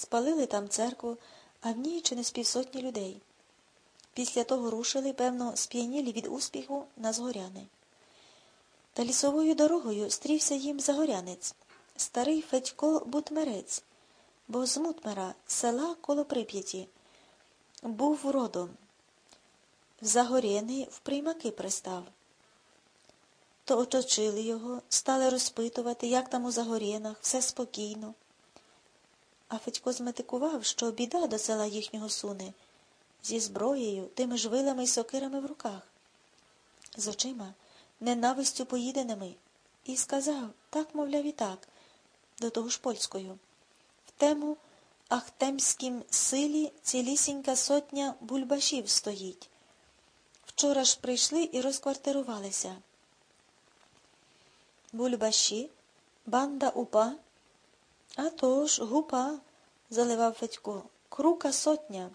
Спалили там церкву, а в ній чи не з півсотні людей. Після того рушили, певно, сп'янілі від успіху на згоряни. Та лісовою дорогою стрівся їм загорянець, старий Федько Бутмерець, бо з Мутмера, села коло Прип'яті, був родом. В Загорєни в приймаки пристав. То оточили його, стали розпитувати, як там у Загорєнах, все спокійно. А Федько зметикував, що біда до села їхнього суне, зі зброєю, тими ж вилами й сокирами в руках, з очима, ненавистю поїденими, і сказав, так, мовляв, і так, до того ж польською. В тему Ахтемськім силі цілісінька сотня бульбашів стоїть. Вчора ж прийшли і розквартирувалися. Бульбаші, банда упа. А то ж, гупа, заливав Федько, крука сотня.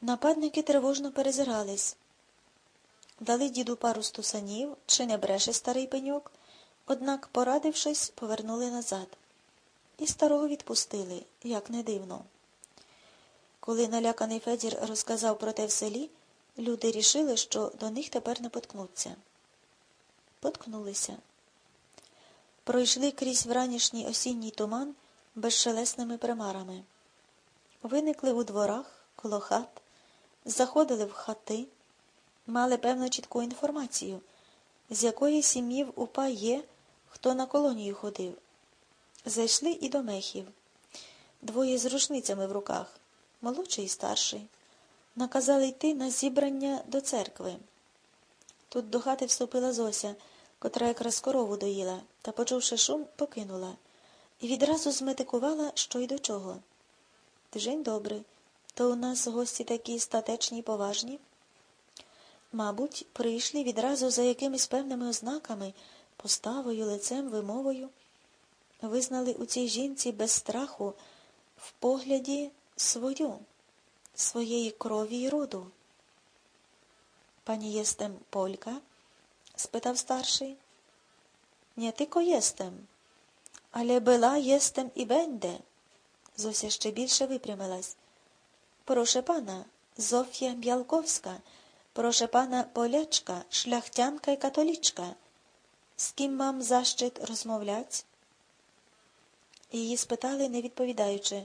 Нападники тривожно перезирались. Дали діду пару стусанів, чи не бреше старий пеньок, однак, порадившись, повернули назад. І старого відпустили, як не дивно. Коли наляканий Федір розказав про те в селі, люди рішили, що до них тепер не поткнуться. Поткнулися. Пройшли крізь вранішній осінній туман безшелесними примарами. Виникли у дворах, коло хат, заходили в хати, мали певну чітку інформацію, з якої сім'ї в упа є, хто на колонію ходив. Зайшли і до мехів. Двоє з рушницями в руках, молодший і старший. Наказали йти на зібрання до церкви. Тут до хати вступила Зося, котра якраз корову доїла, та, почувши шум, покинула, і відразу зметикувала, що й до чого. Тижень добрий, то у нас гості такі статечні й поважні. Мабуть, прийшли відразу за якимись певними ознаками, поставою, лицем, вимовою, визнали у цій жінці без страху в погляді свою, своєї крові й роду. Пані єстем Полька? спитав старший. Не тільки єстем, але була єстем і бенде. Зося ще більше випрямилась. Проше пана, Зофія Бялковська, проше пана полячка, шляхтянка і католічка. З ким мам защит розмовлять? Її спитали, не відповідаючи,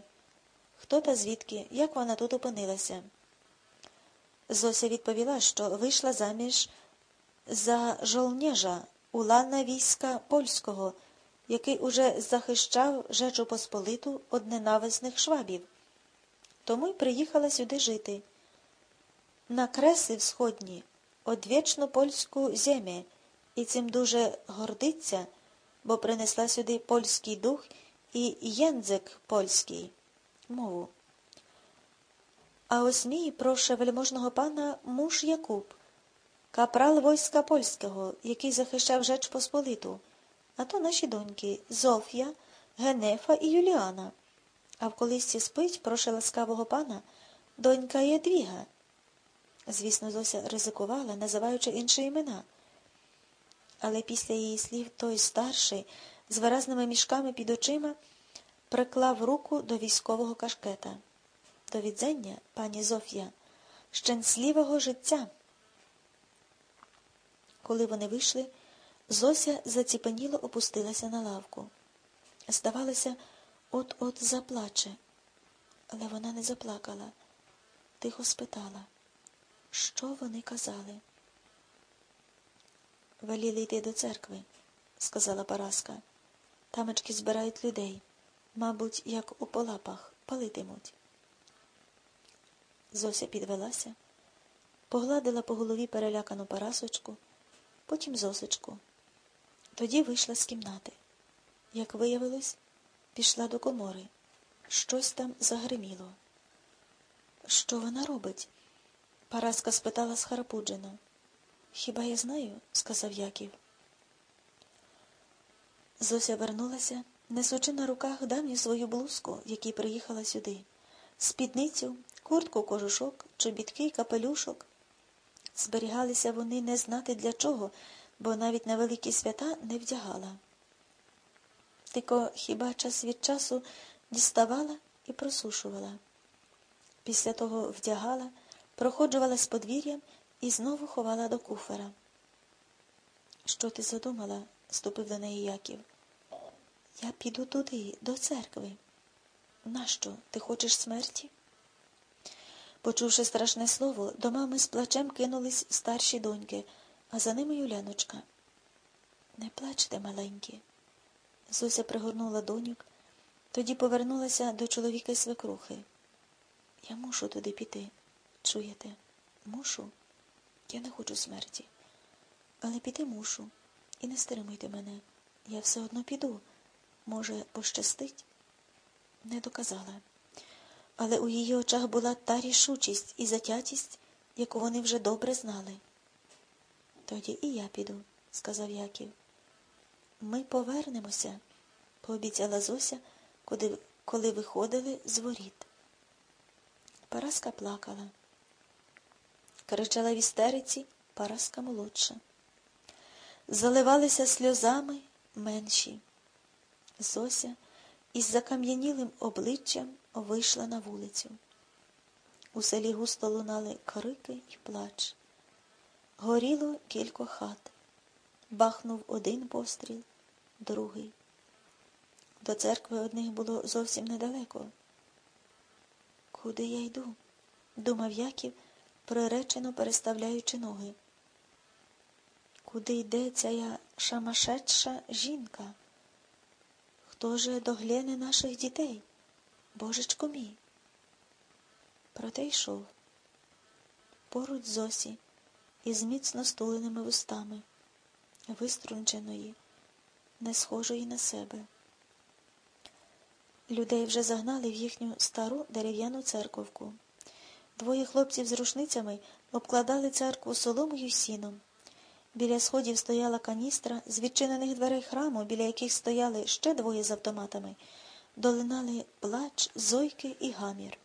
хто та звідки, як вона тут опинилася. Зося відповіла, що вийшла заміж за жолнєжа улана війська польського, який уже захищав Жечу Посполиту од ненависних швабів. Тому й приїхала сюди жити. На креси всходні, одвічну польську землю, і цим дуже гордиться, бо принесла сюди польський дух і єнзик польський мову. А ось мій проше вельможного пана муж Якуб, капрал войска польського, який захищав Жеч Посполиту, а то наші доньки Зофія, Генефа і Юліана. А в колисці спить проше ласкавого пана донька Єдвіга. Звісно, Зося ризикувала, називаючи інші імена. Але після її слів той старший, з виразними мішками під очима, приклав руку до військового кашкета. До відзення, пані Зофія, щасливого життя. Коли вони вийшли, Зося заціпеніло опустилася на лавку. Здавалося, от-от заплаче, але вона не заплакала. Тихо спитала, що вони казали. Веліли йти до церкви, сказала Параска. Тамочки збирають людей, мабуть, як у полапах, палитимуть. Зося підвелася, погладила по голові перелякану парасочку, потім зосочку. Тоді вийшла з кімнати. Як виявилось, пішла до комори. Щось там загриміло. Що вона робить? Параска спитала схарапуджено. Хіба я знаю? сказав Яків. Зося вернулася, несучи на руках давню свою блузку, в якій приїхала сюди, спідницю, куртку, кожушок, чобітки й капелюшок. Зберігалися вони не знати для чого, бо навіть на великі свята не вдягала. Тико хіба час від часу діставала і просушувала. Після того вдягала, проходжувала з подвір'ям і знову ховала до куфера. Що ти задумала? ступив до неї Яків. Я піду туди, до церкви. Нащо? Ти хочеш смерті? Почувши страшне слово, до мами з плачем кинулись старші доньки, а за ними Юляночка. Не плачте, маленькі. Зося пригорнула доньок, тоді повернулася до чоловіка свекрухи. Я мушу туди піти. Чуєте? Мушу? Я не хочу смерті. Але піти мушу. І не стримуйте мене. Я все одно піду. Може, пощастить? Не доказала. Але у її очах була та рішучість і затятість, яку вони вже добре знали. Тоді і я піду, сказав Яків. Ми повернемося, пообіцяла Зося, коли, коли виходили з воріт. Параска плакала. Кричала в істериці Параска молодша. Заливалися сльозами менші. Зося із закам'янілим обличчям вийшла на вулицю. У селі густо лунали крики і плач. Горіло кілька хат. Бахнув один постріл, другий. До церкви одних було зовсім недалеко. Куди я йду? думав Яків, приречено переставляючи ноги. Куди йде ця шамашедша жінка? Хто же догляне наших дітей? Божечко мій. Проте йшов поруч Зосі із міцно стуленими вустами, виструнченої, не схожої на себе. Людей вже загнали в їхню стару дерев'яну церковку. Двоє хлопців з рушницями обкладали церкву соломою й сіном. Біля сходів стояла каністра, з відчинених дверей храму, біля яких стояли ще двоє з автоматами, долинали плач, зойки і гамір.